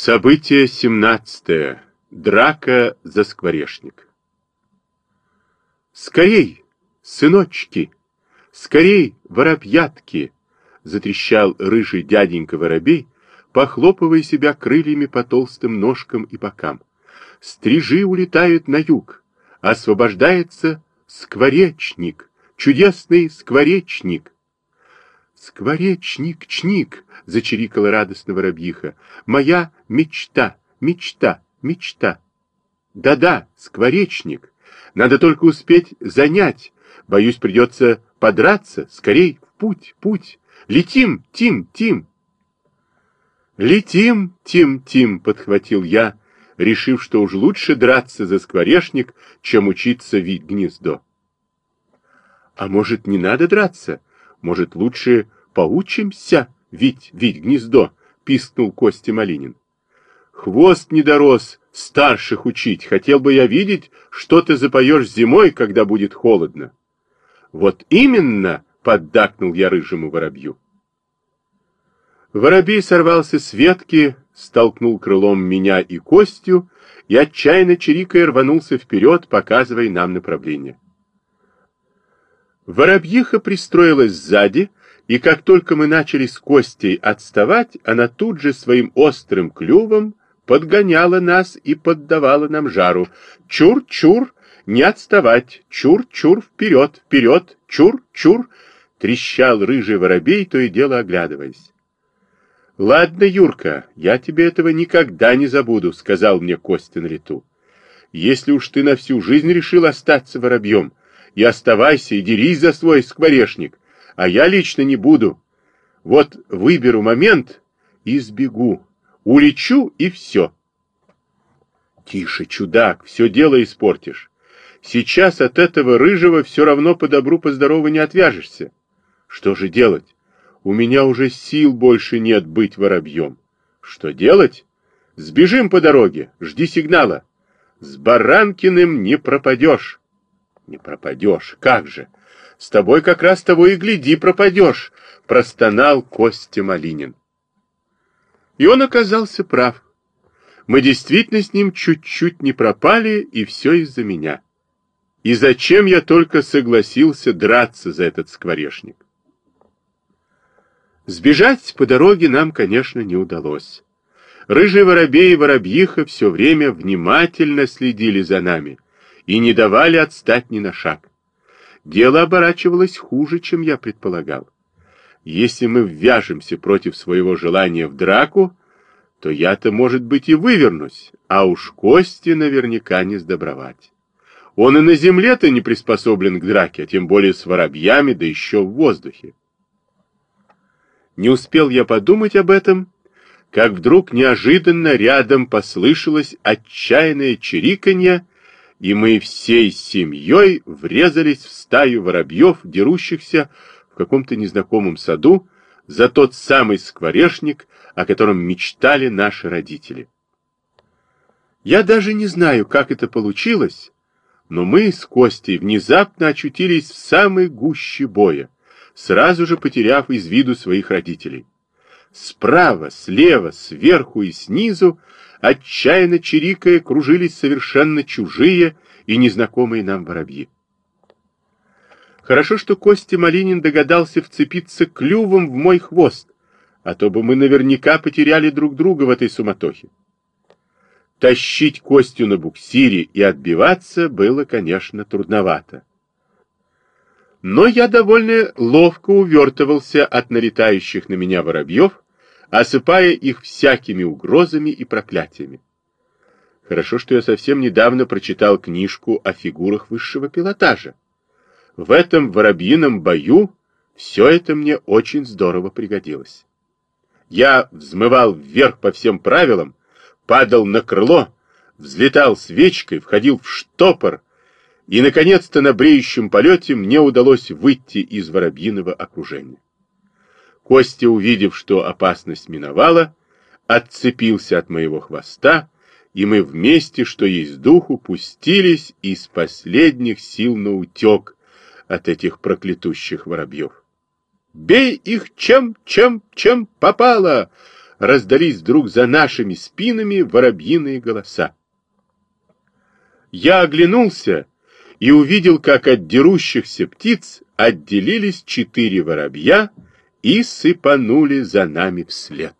Событие 17. Драка за скворечник. «Скорей, сыночки! Скорей, воробьятки!» Затрещал рыжий дяденька воробей, похлопывая себя крыльями по толстым ножкам и бокам. Стрижи улетают на юг. Освобождается скворечник, чудесный скворечник. «Скворечник-чник!» — зачирикала радостно воробьиха. «Моя мечта, мечта, мечта!» «Да-да, скворечник! Надо только успеть занять. Боюсь, придется подраться. Скорей, в путь, путь! Летим, Тим, Тим!» «Летим, Тим, Тим!» — подхватил я, решив, что уж лучше драться за скворечник, чем учиться вить гнездо. «А может, не надо драться?» Может, лучше поучимся вить, вить гнездо? Пискнул Костя Малинин. Хвост не дорос старших учить. Хотел бы я видеть, что ты запоешь зимой, когда будет холодно. Вот именно, поддакнул я рыжему воробью. Воробей сорвался с ветки, столкнул крылом меня и Костю, и отчаянно чирикая рванулся вперед, показывая нам направление. Воробьиха пристроилась сзади, и как только мы начали с Костей отставать, она тут же своим острым клювом подгоняла нас и поддавала нам жару. «Чур-чур! Не отставать! Чур-чур! Вперед! Вперед! Чур-чур!» Трещал рыжий воробей, то и дело оглядываясь. «Ладно, Юрка, я тебе этого никогда не забуду», — сказал мне Костя на лету. «Если уж ты на всю жизнь решил остаться воробьем, и оставайся, и дерись за свой скворечник, а я лично не буду. Вот выберу момент и сбегу, улечу и все. Тише, чудак, все дело испортишь. Сейчас от этого рыжего все равно по добру, по здорову не отвяжешься. Что же делать? У меня уже сил больше нет быть воробьем. Что делать? Сбежим по дороге, жди сигнала. С Баранкиным не пропадешь. Не пропадешь, как же? С тобой как раз того и гляди, пропадешь, простонал Костя Малинин. И он оказался прав. Мы действительно с ним чуть-чуть не пропали, и все из-за меня. И зачем я только согласился драться за этот скворечник? Сбежать по дороге нам, конечно, не удалось. Рыжий воробей и воробьиха все время внимательно следили за нами — и не давали отстать ни на шаг. Дело оборачивалось хуже, чем я предполагал. Если мы ввяжемся против своего желания в драку, то я-то, может быть, и вывернусь, а уж Кости наверняка не сдобровать. Он и на земле-то не приспособлен к драке, а тем более с воробьями, да еще в воздухе. Не успел я подумать об этом, как вдруг неожиданно рядом послышалось отчаянное чириканье, и мы всей семьей врезались в стаю воробьев, дерущихся в каком-то незнакомом саду за тот самый скворечник, о котором мечтали наши родители. Я даже не знаю, как это получилось, но мы с Костей внезапно очутились в самой гуще боя, сразу же потеряв из виду своих родителей. Справа, слева, сверху и снизу отчаянно чирикая, кружились совершенно чужие и незнакомые нам воробьи. Хорошо, что Костя Малинин догадался вцепиться клювом в мой хвост, а то бы мы наверняка потеряли друг друга в этой суматохе. Тащить Костю на буксире и отбиваться было, конечно, трудновато. Но я довольно ловко увертывался от налетающих на меня воробьев, осыпая их всякими угрозами и проклятиями. Хорошо, что я совсем недавно прочитал книжку о фигурах высшего пилотажа. В этом воробьином бою все это мне очень здорово пригодилось. Я взмывал вверх по всем правилам, падал на крыло, взлетал свечкой, входил в штопор, и, наконец-то, на бреющем полете мне удалось выйти из воробьиного окружения. Костя, увидев, что опасность миновала, отцепился от моего хвоста, и мы вместе, что есть духу, пустились из последних сил на утек от этих проклятущих воробьев. «Бей их чем, чем, чем попало!» раздались вдруг за нашими спинами воробьиные голоса. Я оглянулся и увидел, как от дерущихся птиц отделились четыре воробья и сыпанули за нами вслед.